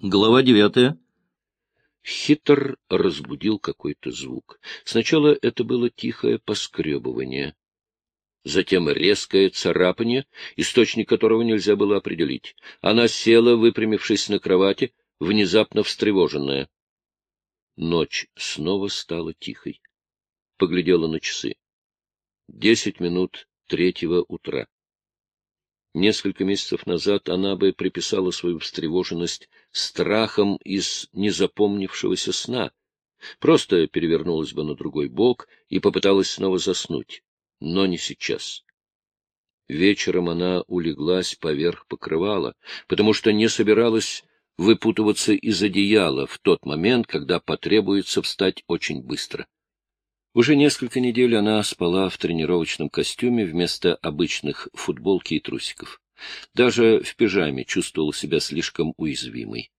Глава девятая. Хитр разбудил какой-то звук. Сначала это было тихое поскребывание, затем резкое царапание, источник которого нельзя было определить. Она села, выпрямившись на кровати, внезапно встревоженная. Ночь снова стала тихой. Поглядела на часы. Десять минут третьего утра. Несколько месяцев назад она бы приписала свою встревоженность страхом из незапомнившегося сна, просто перевернулась бы на другой бок и попыталась снова заснуть, но не сейчас. Вечером она улеглась поверх покрывала, потому что не собиралась выпутываться из одеяла в тот момент, когда потребуется встать очень быстро. Уже несколько недель она спала в тренировочном костюме вместо обычных футболки и трусиков. Даже в пижаме чувствовала себя слишком уязвимой.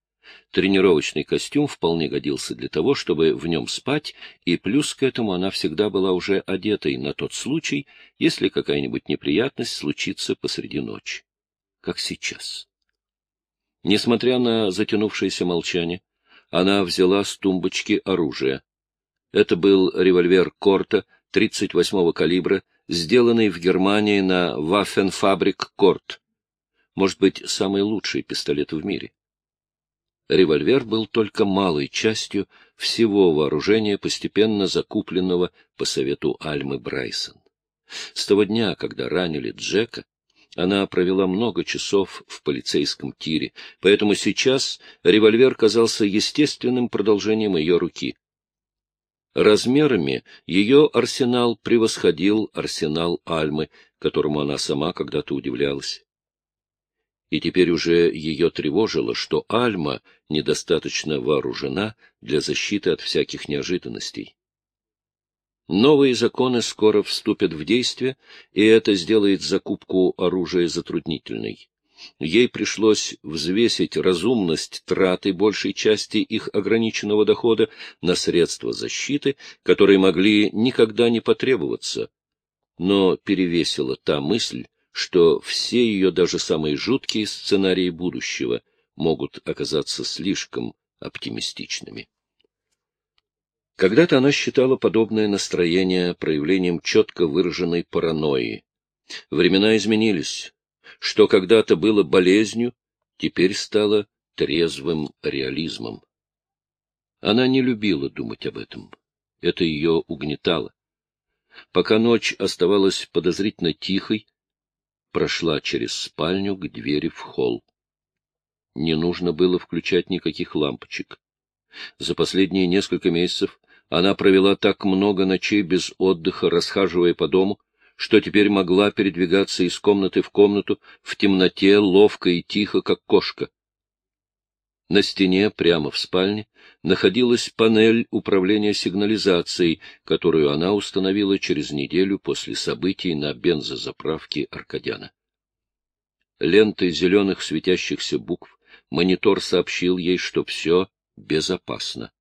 Тренировочный костюм вполне годился для того, чтобы в нем спать, и плюс к этому она всегда была уже одетой на тот случай, если какая-нибудь неприятность случится посреди ночи. Как сейчас. Несмотря на затянувшееся молчание, она взяла с тумбочки оружие. Это был револьвер Корта 38-го калибра, сделанный в Германии на Waffenfabrik Корт. Может быть, самый лучший пистолет в мире. Револьвер был только малой частью всего вооружения, постепенно закупленного по совету Альмы Брайсон. С того дня, когда ранили Джека, она провела много часов в полицейском тире, поэтому сейчас револьвер казался естественным продолжением ее руки. Размерами ее арсенал превосходил арсенал Альмы, которому она сама когда-то удивлялась. И теперь уже ее тревожило, что Альма недостаточно вооружена для защиты от всяких неожиданностей. Новые законы скоро вступят в действие, и это сделает закупку оружия затруднительной. Ей пришлось взвесить разумность траты большей части их ограниченного дохода на средства защиты, которые могли никогда не потребоваться. Но перевесила та мысль, что все ее даже самые жуткие сценарии будущего могут оказаться слишком оптимистичными. Когда-то она считала подобное настроение проявлением четко выраженной паранойи. Времена изменились. Что когда-то было болезнью, теперь стало трезвым реализмом. Она не любила думать об этом. Это ее угнетало. Пока ночь оставалась подозрительно тихой, прошла через спальню к двери в холл. Не нужно было включать никаких лампочек. За последние несколько месяцев она провела так много ночей без отдыха, расхаживая по дому, что теперь могла передвигаться из комнаты в комнату в темноте, ловко и тихо, как кошка. На стене, прямо в спальне, находилась панель управления сигнализацией, которую она установила через неделю после событий на бензозаправке Аркадяна. Лентой зеленых светящихся букв монитор сообщил ей, что все безопасно.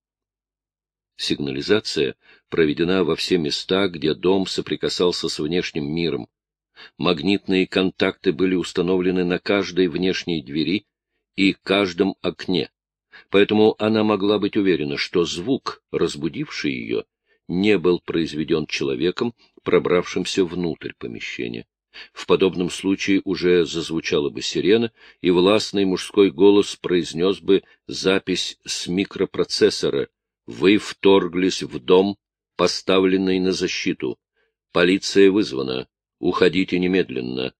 Сигнализация проведена во все места, где дом соприкасался с внешним миром. Магнитные контакты были установлены на каждой внешней двери и каждом окне, поэтому она могла быть уверена, что звук, разбудивший ее, не был произведен человеком, пробравшимся внутрь помещения. В подобном случае уже зазвучала бы сирена, и властный мужской голос произнес бы запись с микропроцессора «Вы вторглись в дом, поставленный на защиту. Полиция вызвана. Уходите немедленно».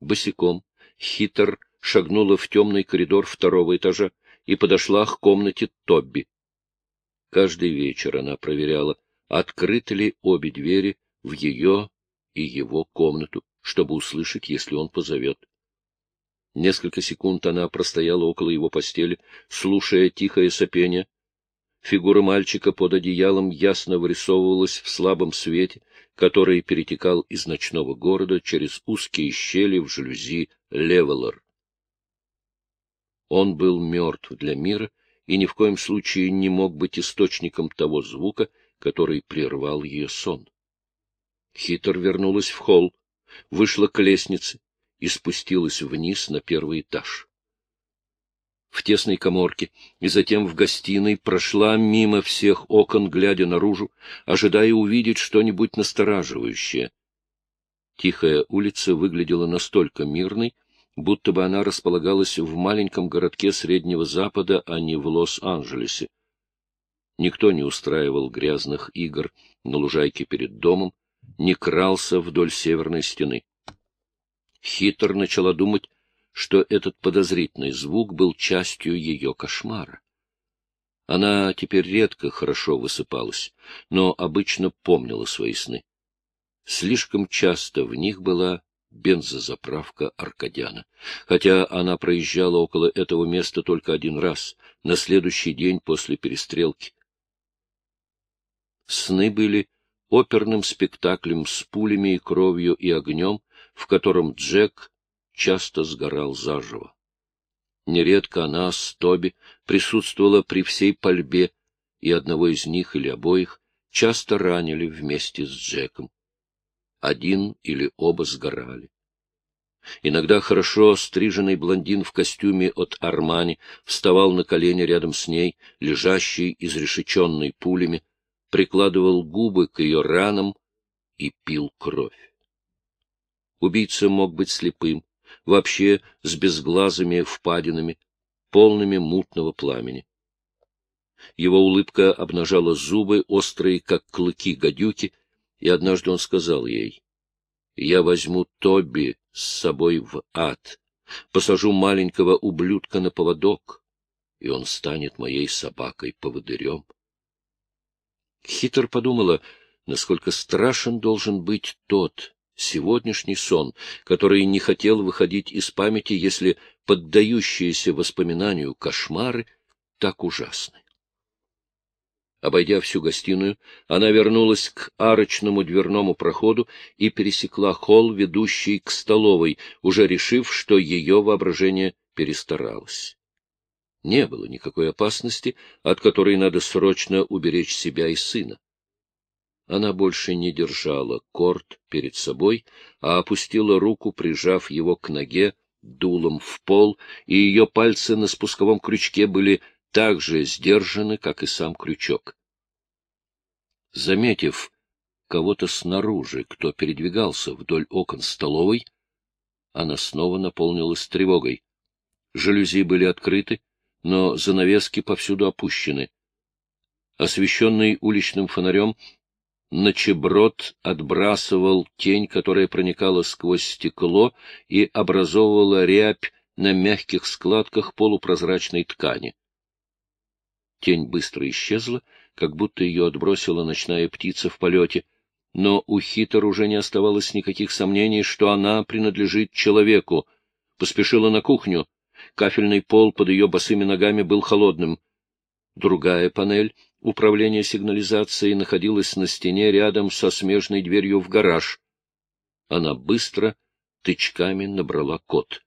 Босиком хитр шагнула в темный коридор второго этажа и подошла к комнате Тобби. Каждый вечер она проверяла, открыты ли обе двери в ее и его комнату, чтобы услышать, если он позовет. Несколько секунд она простояла около его постели, слушая тихое сопение. Фигура мальчика под одеялом ясно вырисовывалась в слабом свете, который перетекал из ночного города через узкие щели в жалюзи Левелор. Он был мертв для мира и ни в коем случае не мог быть источником того звука, который прервал ее сон. Хитр вернулась в холл, вышла к лестнице и спустилась вниз на первый этаж. В тесной коморке и затем в гостиной прошла мимо всех окон, глядя наружу, ожидая увидеть что-нибудь настораживающее. Тихая улица выглядела настолько мирной, будто бы она располагалась в маленьком городке Среднего Запада, а не в Лос-Анджелесе. Никто не устраивал грязных игр на лужайке перед домом, не крался вдоль северной стены. Хитр начала думать, что этот подозрительный звук был частью ее кошмара. Она теперь редко хорошо высыпалась, но обычно помнила свои сны. Слишком часто в них была бензозаправка Аркадяна, хотя она проезжала около этого места только один раз, на следующий день после перестрелки. Сны были оперным спектаклем с пулями и кровью и огнем, в котором Джек часто сгорал заживо. Нередко она с Тоби присутствовала при всей пальбе, и одного из них или обоих часто ранили вместе с Джеком. Один или оба сгорали. Иногда хорошо стриженный блондин в костюме от Армани вставал на колени рядом с ней, лежащий, изрешеченный пулями, прикладывал губы к ее ранам и пил кровь. Убийца мог быть слепым, вообще с безглазыми впадинами, полными мутного пламени. Его улыбка обнажала зубы, острые, как клыки гадюки, и однажды он сказал ей, «Я возьму Тоби с собой в ад, посажу маленького ублюдка на поводок, и он станет моей собакой-поводырем». Хитр подумала, насколько страшен должен быть тот, сегодняшний сон, который не хотел выходить из памяти, если поддающиеся воспоминанию кошмары так ужасны. Обойдя всю гостиную, она вернулась к арочному дверному проходу и пересекла холл, ведущий к столовой, уже решив, что ее воображение перестаралось. Не было никакой опасности, от которой надо срочно уберечь себя и сына. Она больше не держала корт перед собой, а опустила руку, прижав его к ноге, дулом в пол, и ее пальцы на спусковом крючке были так же сдержаны, как и сам крючок. Заметив кого-то снаружи, кто передвигался вдоль окон столовой, она снова наполнилась тревогой. Жалюзи были открыты, но занавески повсюду опущены. Освещенный уличным фонарем, Ночеброд отбрасывал тень, которая проникала сквозь стекло и образовывала рябь на мягких складках полупрозрачной ткани. Тень быстро исчезла, как будто ее отбросила ночная птица в полете, но у Хитер уже не оставалось никаких сомнений, что она принадлежит человеку. Поспешила на кухню. Кафельный пол под ее босыми ногами был холодным. Другая панель управления сигнализацией находилась на стене рядом со смежной дверью в гараж. Она быстро тычками набрала код.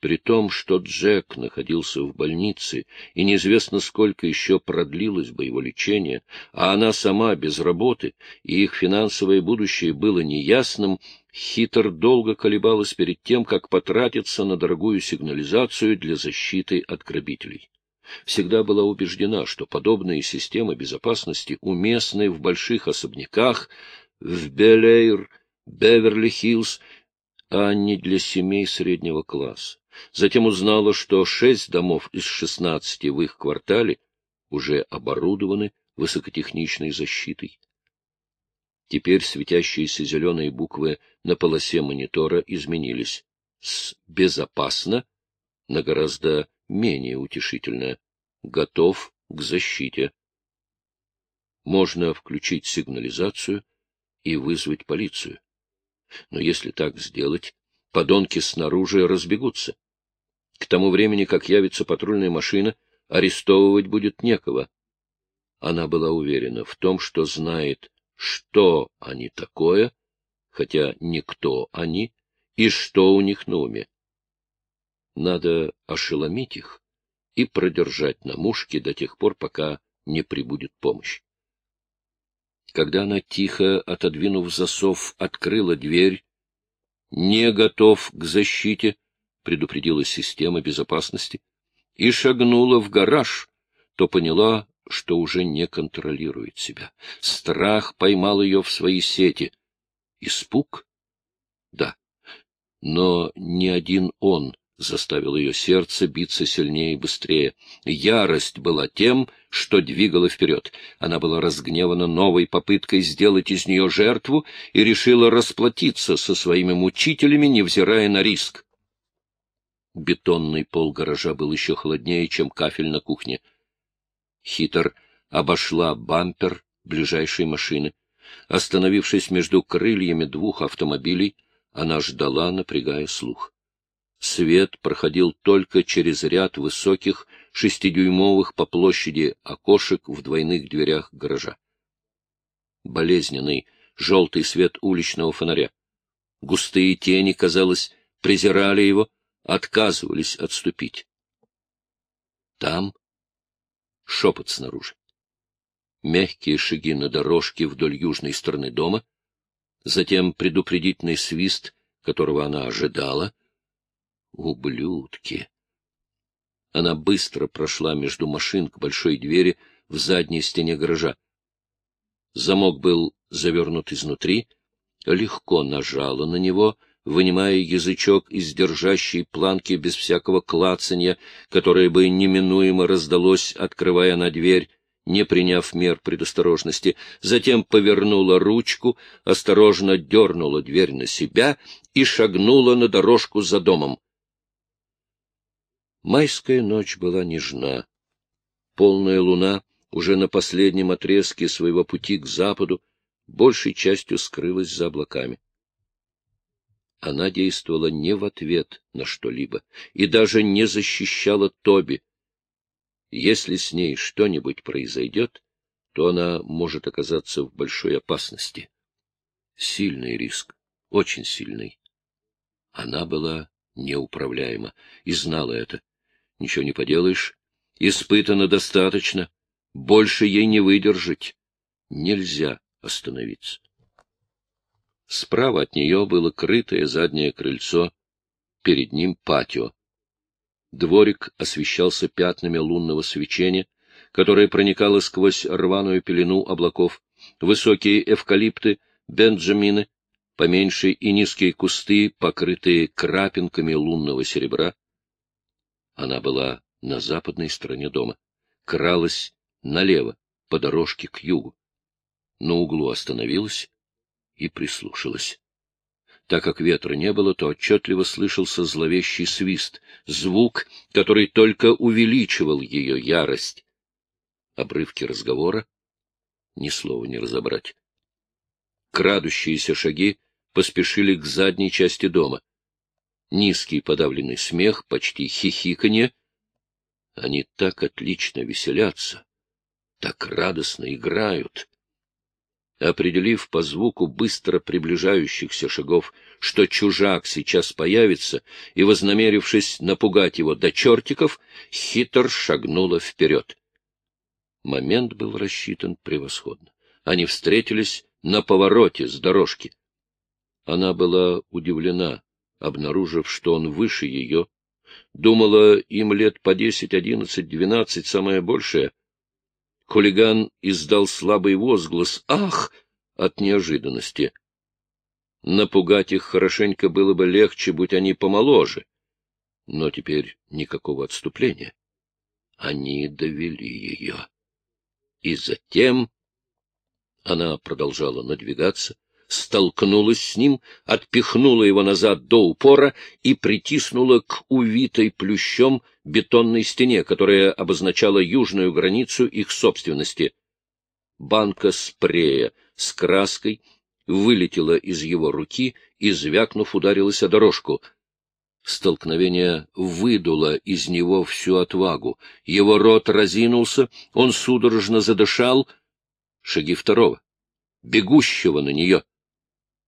При том, что Джек находился в больнице, и неизвестно, сколько еще продлилось бы его лечение, а она сама без работы, и их финансовое будущее было неясным, Хитр долго колебалась перед тем, как потратиться на дорогую сигнализацию для защиты от грабителей всегда была убеждена, что подобные системы безопасности уместны в больших особняках, в Белэйр, Беверли-Хиллз, а не для семей среднего класса. Затем узнала, что шесть домов из шестнадцати в их квартале уже оборудованы высокотехничной защитой. Теперь светящиеся зеленые буквы на полосе монитора изменились с «безопасно» на гораздо менее утешительное. Готов к защите. Можно включить сигнализацию и вызвать полицию. Но если так сделать, подонки снаружи разбегутся. К тому времени, как явится патрульная машина, арестовывать будет некого. Она была уверена в том, что знает, что они такое, хотя никто они и что у них на уме. Надо ошеломить их и продержать на мушке до тех пор, пока не прибудет помощь. Когда она, тихо отодвинув засов, открыла дверь, не готов к защите, предупредила система безопасности, и шагнула в гараж, то поняла, что уже не контролирует себя. Страх поймал ее в свои сети. Испуг? Да. Но ни один он заставил ее сердце биться сильнее и быстрее. Ярость была тем, что двигала вперед. Она была разгневана новой попыткой сделать из нее жертву и решила расплатиться со своими мучителями, невзирая на риск. Бетонный пол гаража был еще холоднее, чем кафель на кухне. Хитр обошла бампер ближайшей машины. Остановившись между крыльями двух автомобилей, она ждала, напрягая слух. Свет проходил только через ряд высоких шестидюймовых по площади окошек в двойных дверях гаража. Болезненный желтый свет уличного фонаря. Густые тени, казалось, презирали его, отказывались отступить. Там шепот снаружи. Мягкие шаги на дорожке вдоль южной стороны дома, затем предупредительный свист, которого она ожидала — Ублюдки! Она быстро прошла между машин к большой двери в задней стене гаража. Замок был завернут изнутри, легко нажала на него, вынимая язычок из держащей планки без всякого клацанья, которое бы неминуемо раздалось, открывая на дверь, не приняв мер предосторожности, затем повернула ручку, осторожно дернула дверь на себя и шагнула на дорожку за домом. Майская ночь была нежна. Полная луна уже на последнем отрезке своего пути к западу большей частью скрылась за облаками. Она действовала не в ответ на что-либо и даже не защищала Тоби. Если с ней что-нибудь произойдет, то она может оказаться в большой опасности. Сильный риск, очень сильный. Она была неуправляема и знала это. Ничего не поделаешь. Испытано достаточно. Больше ей не выдержать. Нельзя остановиться. Справа от нее было крытое заднее крыльцо, перед ним патио. Дворик освещался пятнами лунного свечения, которое проникало сквозь рваную пелену облаков. Высокие эвкалипты, бенджамины, поменьше и низкие кусты, покрытые крапинками лунного серебра. Она была на западной стороне дома, кралась налево, по дорожке к югу. На углу остановилась и прислушалась. Так как ветра не было, то отчетливо слышался зловещий свист, звук, который только увеличивал ее ярость. Обрывки разговора ни слова не разобрать. Крадущиеся шаги поспешили к задней части дома низкий подавленный смех, почти хихиканье. Они так отлично веселятся, так радостно играют. Определив по звуку быстро приближающихся шагов, что чужак сейчас появится, и вознамерившись напугать его до чертиков, хитр шагнула вперед. Момент был рассчитан превосходно. Они встретились на повороте с дорожки. Она была удивлена обнаружив, что он выше ее. Думала, им лет по десять, одиннадцать, двенадцать, самое большее. Хулиган издал слабый возглас «Ах!» от неожиданности. Напугать их хорошенько было бы легче, будь они помоложе. Но теперь никакого отступления. Они довели ее. И затем она продолжала надвигаться, столкнулась с ним, отпихнула его назад до упора и притиснула к увитой плющом бетонной стене, которая обозначала южную границу их собственности. Банка спрея с краской вылетела из его руки и, звякнув, ударилась о дорожку. Столкновение выдуло из него всю отвагу. Его рот разинулся, он судорожно задышал. Шаги второго, бегущего на нее —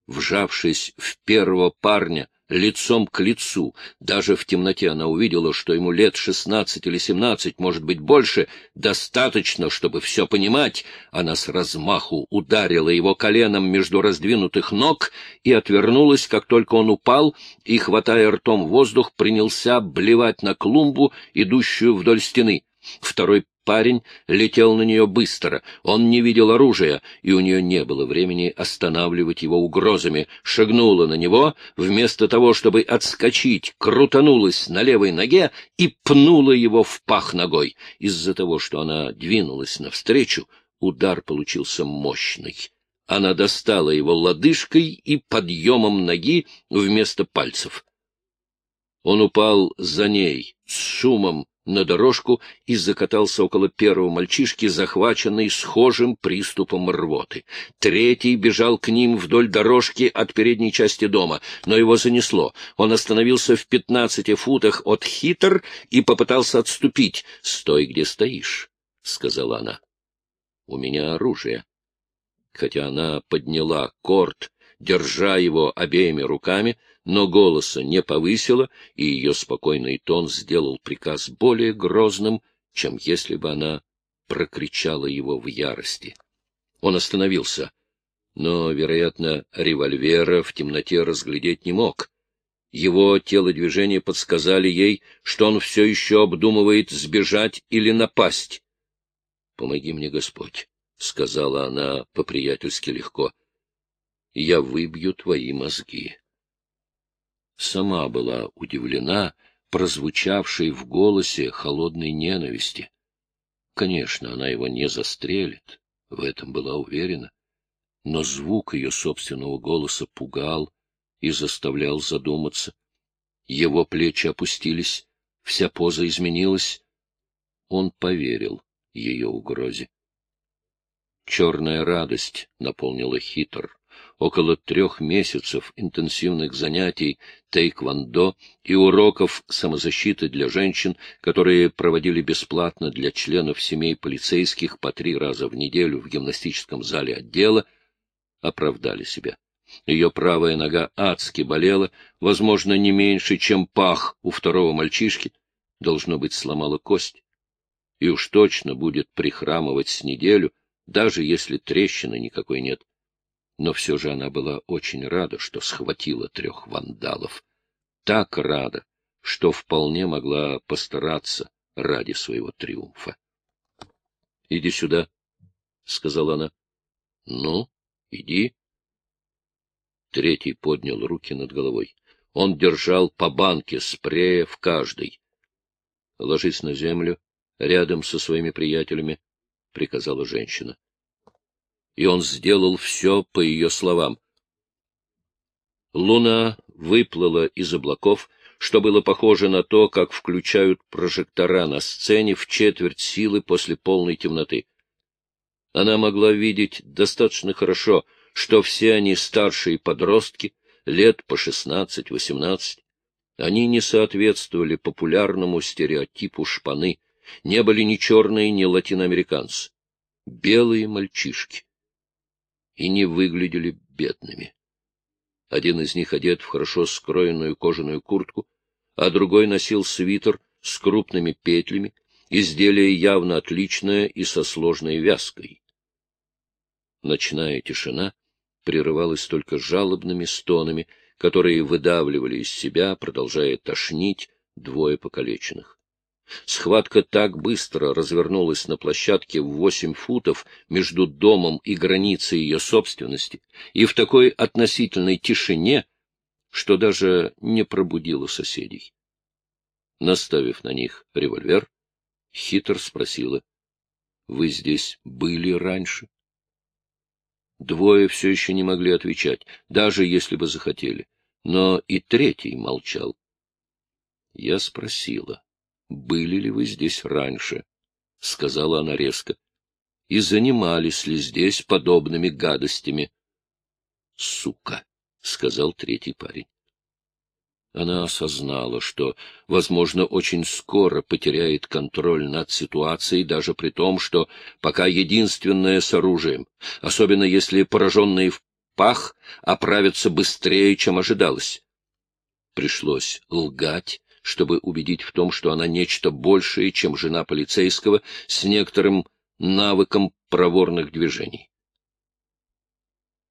вжавшись в первого парня лицом к лицу. Даже в темноте она увидела, что ему лет шестнадцать или семнадцать, может быть, больше, достаточно, чтобы все понимать. Она с размаху ударила его коленом между раздвинутых ног и отвернулась, как только он упал, и, хватая ртом воздух, принялся блевать на клумбу, идущую вдоль стены. Второй Парень летел на нее быстро, он не видел оружия, и у нее не было времени останавливать его угрозами. Шагнула на него, вместо того, чтобы отскочить, крутанулась на левой ноге и пнула его в пах ногой. Из-за того, что она двинулась навстречу, удар получился мощный. Она достала его лодыжкой и подъемом ноги вместо пальцев. Он упал за ней с шумом, на дорожку и закатался около первого мальчишки, захваченный схожим приступом рвоты. Третий бежал к ним вдоль дорожки от передней части дома, но его занесло. Он остановился в пятнадцати футах от хитр и попытался отступить. — Стой, где стоишь, — сказала она. — У меня оружие. Хотя она подняла корт, держа его обеими руками, — но голоса не повысила, и ее спокойный тон сделал приказ более грозным, чем если бы она прокричала его в ярости. Он остановился, но, вероятно, револьвера в темноте разглядеть не мог. Его телодвижения подсказали ей, что он все еще обдумывает сбежать или напасть. — Помоги мне, Господь, — сказала она по-приятельски легко. — Я выбью твои мозги сама была удивлена прозвучавшей в голосе холодной ненависти. Конечно, она его не застрелит, в этом была уверена, но звук ее собственного голоса пугал и заставлял задуматься. Его плечи опустились, вся поза изменилась. Он поверил ее угрозе. Черная радость наполнила хитр около трех месяцев интенсивных занятий тейквондо и уроков самозащиты для женщин, которые проводили бесплатно для членов семей полицейских по три раза в неделю в гимнастическом зале отдела, оправдали себя. Ее правая нога адски болела, возможно, не меньше, чем пах у второго мальчишки, должно быть, сломала кость. И уж точно будет прихрамывать с неделю, даже если трещины никакой нет но все же она была очень рада, что схватила трех вандалов. Так рада, что вполне могла постараться ради своего триумфа. — Иди сюда, — сказала она. — Ну, иди. Третий поднял руки над головой. Он держал по банке спрея в каждой. — Ложись на землю, рядом со своими приятелями, — приказала женщина и он сделал все по ее словам. Луна выплыла из облаков, что было похоже на то, как включают прожектора на сцене в четверть силы после полной темноты. Она могла видеть достаточно хорошо, что все они старшие подростки, лет по шестнадцать-восемнадцать. Они не соответствовали популярному стереотипу шпаны, не были ни черные, ни латиноамериканцы. Белые мальчишки и не выглядели бедными. Один из них одет в хорошо скроенную кожаную куртку, а другой носил свитер с крупными петлями, изделие явно отличное и со сложной вязкой. Ночная тишина прерывалась только жалобными стонами, которые выдавливали из себя, продолжая тошнить, двое покалеченных. Схватка так быстро развернулась на площадке в восемь футов между домом и границей ее собственности, и в такой относительной тишине, что даже не пробудила соседей. Наставив на них револьвер, хитр спросила, — Вы здесь были раньше? Двое все еще не могли отвечать, даже если бы захотели, но и третий молчал. Я спросила были ли вы здесь раньше, — сказала она резко, — и занимались ли здесь подобными гадостями. — Сука! — сказал третий парень. Она осознала, что, возможно, очень скоро потеряет контроль над ситуацией, даже при том, что пока единственное с оружием, особенно если пораженные в пах оправятся быстрее, чем ожидалось. пришлось лгать, чтобы убедить в том, что она нечто большее, чем жена полицейского, с некоторым навыком проворных движений.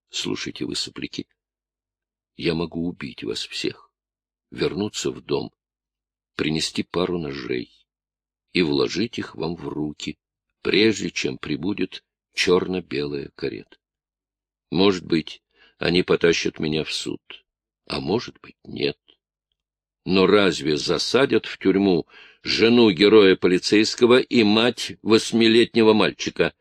Слушайте вы, сопляки, я могу убить вас всех, вернуться в дом, принести пару ножей и вложить их вам в руки, прежде чем прибудет черно-белая карета. Может быть, они потащат меня в суд, а может быть, нет. Но разве засадят в тюрьму жену героя полицейского и мать восьмилетнего мальчика?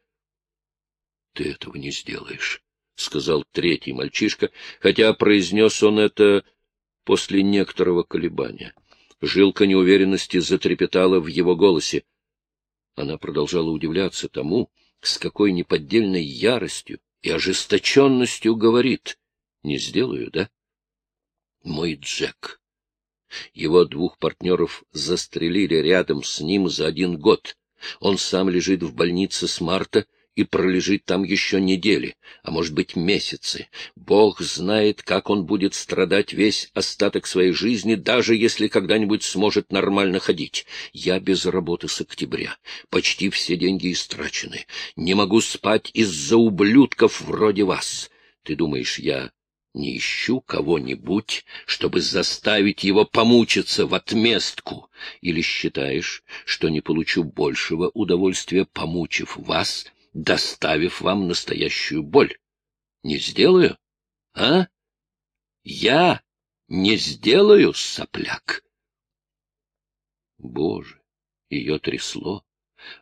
— Ты этого не сделаешь, — сказал третий мальчишка, хотя произнес он это после некоторого колебания. Жилка неуверенности затрепетала в его голосе. Она продолжала удивляться тому, с какой неподдельной яростью и ожесточенностью говорит. Не сделаю, да? Мой Джек. Его двух партнеров застрелили рядом с ним за один год. Он сам лежит в больнице с марта и пролежит там еще недели, а может быть месяцы. Бог знает, как он будет страдать весь остаток своей жизни, даже если когда-нибудь сможет нормально ходить. Я без работы с октября. Почти все деньги истрачены. Не могу спать из-за ублюдков вроде вас. Ты думаешь, я не ищу кого-нибудь, чтобы заставить его помучиться в отместку? Или считаешь, что не получу большего удовольствия, помучив вас, — доставив вам настоящую боль. Не сделаю? А? Я не сделаю, сопляк. Боже, ее трясло.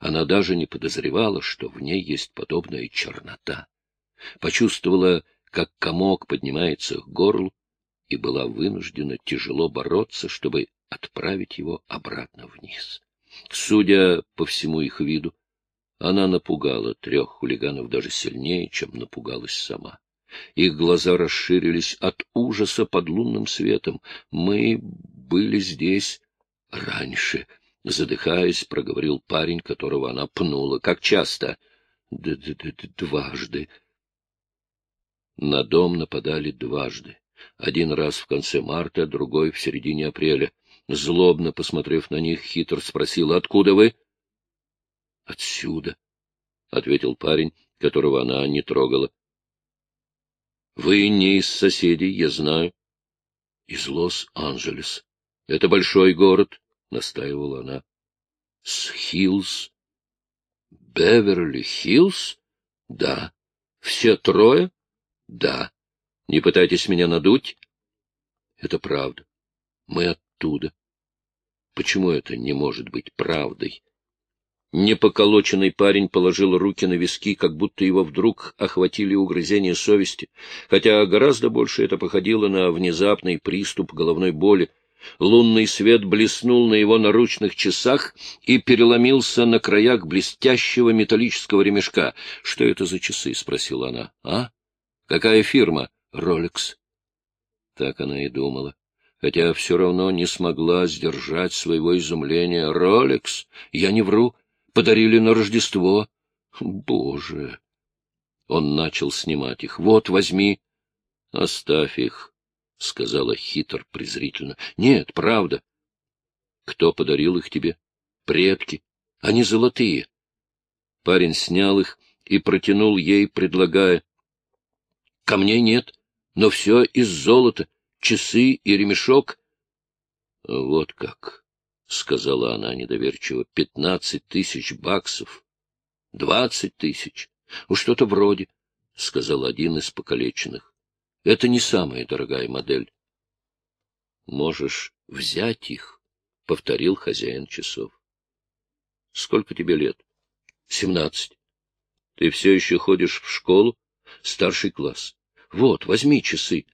Она даже не подозревала, что в ней есть подобная чернота. Почувствовала, как комок поднимается к горлу, и была вынуждена тяжело бороться, чтобы отправить его обратно вниз. Судя по всему их виду, она напугала трех хулиганов даже сильнее, чем напугалась сама. Их глаза расширились от ужаса под лунным светом. Мы были здесь раньше, задыхаясь, проговорил парень, которого она пнула. Как часто? Д -д -д Дважды. На дом нападали дважды. Один раз в конце марта, другой в середине апреля. Злобно посмотрев на них, хитро спросил, откуда вы? — Отсюда, — ответил парень, которого она не трогала. — Вы не из соседей, я знаю. — Из Лос-Анджелес. Это большой город, — настаивала она. — С Хиллз. — Беверли-Хиллз? — Да. — Все трое? — Да. — Не пытайтесь меня надуть? — Это правда. Мы оттуда. Почему это не может быть правдой? Непоколоченный парень положил руки на виски, как будто его вдруг охватили угрызения совести, хотя гораздо больше это походило на внезапный приступ головной боли. Лунный свет блеснул на его наручных часах и переломился на краях блестящего металлического ремешка. — Что это за часы? — спросила она. — А? Какая фирма? — Ролекс. Так она и думала хотя все равно не смогла сдержать своего изумления. «Ролекс? Я не вру подарили на Рождество. Боже! Он начал снимать их. Вот, возьми. Оставь их, — сказала хитр презрительно. Нет, правда. Кто подарил их тебе? Предки. Они золотые. Парень снял их и протянул ей, предлагая. Камней нет, но все из золота, часы и ремешок. Вот как. — сказала она недоверчиво, — пятнадцать тысяч баксов. — Двадцать тысяч. — Что-то вроде, — сказал один из покалеченных. — Это не самая дорогая модель. — Можешь взять их, — повторил хозяин часов. — Сколько тебе лет? — Семнадцать. — Ты все еще ходишь в школу? — Старший класс. — Вот, возьми часы.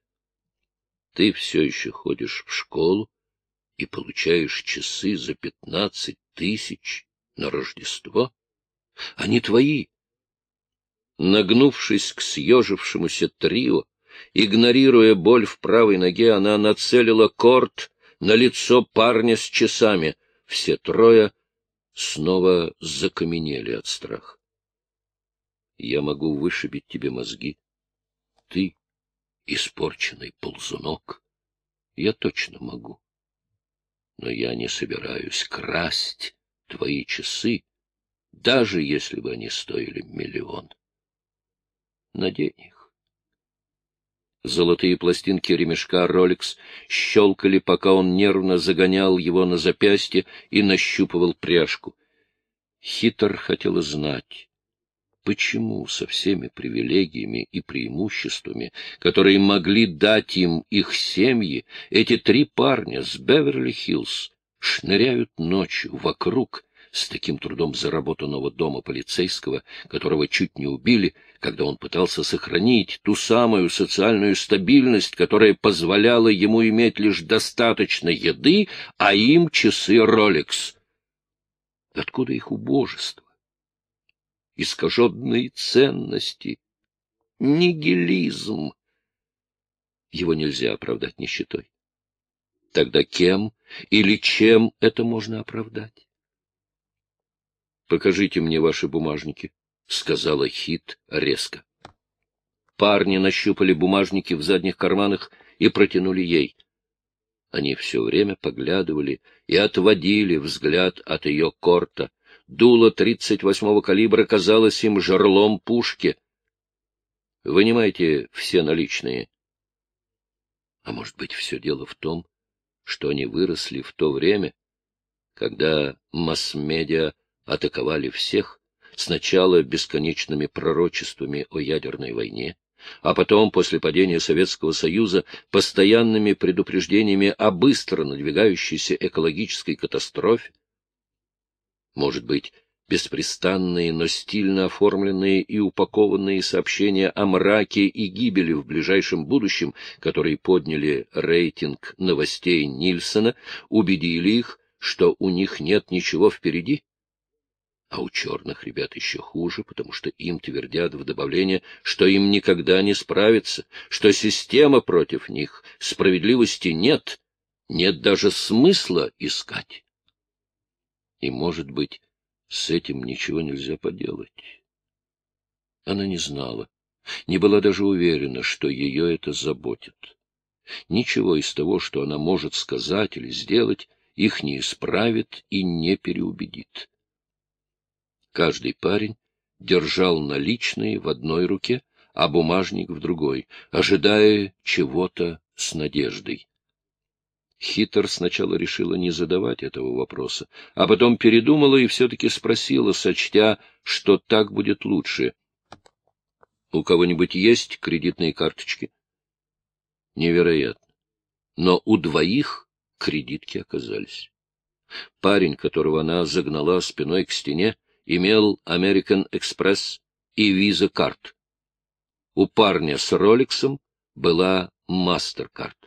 — Ты все еще ходишь в школу? и получаешь часы за пятнадцать тысяч на Рождество? Они твои. Нагнувшись к съежившемуся трио, игнорируя боль в правой ноге, она нацелила корт на лицо парня с часами. Все трое снова закаменели от страха. Я могу вышибить тебе мозги. Ты — испорченный ползунок. я точно могу. Но я не собираюсь красть твои часы, даже если бы они стоили миллион. Надень их. Золотые пластинки ремешка Rolex щелкали, пока он нервно загонял его на запястье и нащупывал пряжку. Хитр хотела знать, почему со всеми привилегиями и преимуществами, которые могли дать им их семьи, эти три парня с Беверли-Хиллз шныряют ночью вокруг с таким трудом заработанного дома полицейского, которого чуть не убили, когда он пытался сохранить ту самую социальную стабильность, которая позволяла ему иметь лишь достаточно еды, а им часы Rolex. Откуда их убожество? Искаженные ценности, нигилизм. Его нельзя оправдать нищетой. Тогда кем или чем это можно оправдать? — Покажите мне ваши бумажники, — сказала Хит резко. Парни нащупали бумажники в задних карманах и протянули ей. Они все время поглядывали и отводили взгляд от ее корта. Дуло тридцать восьмого калибра казалось им жерлом пушки. — Вынимайте все наличные. А может быть, все дело в том, что они выросли в то время, когда масс-медиа атаковали всех, сначала бесконечными пророчествами о ядерной войне, а потом, после падения Советского Союза, постоянными предупреждениями о быстро надвигающейся экологической катастрофе. Может быть, беспрестанные, но стильно оформленные и упакованные сообщения о мраке и гибели в ближайшем будущем, которые подняли рейтинг новостей Нильсона, убедили их, что у них нет ничего впереди? А у черных ребят еще хуже, потому что им твердят в добавление, что им никогда не справиться, что система против них, справедливости нет, нет даже смысла искать. И, может быть, с этим ничего нельзя поделать. Она не знала, не была даже уверена, что ее это заботит. Ничего из того, что она может сказать или сделать, их не исправит и не переубедит. Каждый парень держал наличные в одной руке, а бумажник в другой, ожидая чего-то с надеждой. Хитр сначала решила не задавать этого вопроса, а потом передумала и все-таки спросила, сочтя, что так будет лучше. — У кого-нибудь есть кредитные карточки? Невероятно. Но у двоих кредитки оказались. Парень, которого она загнала спиной к стене, имел American Express и Visa карт. У парня с Роликсом была MasterCard.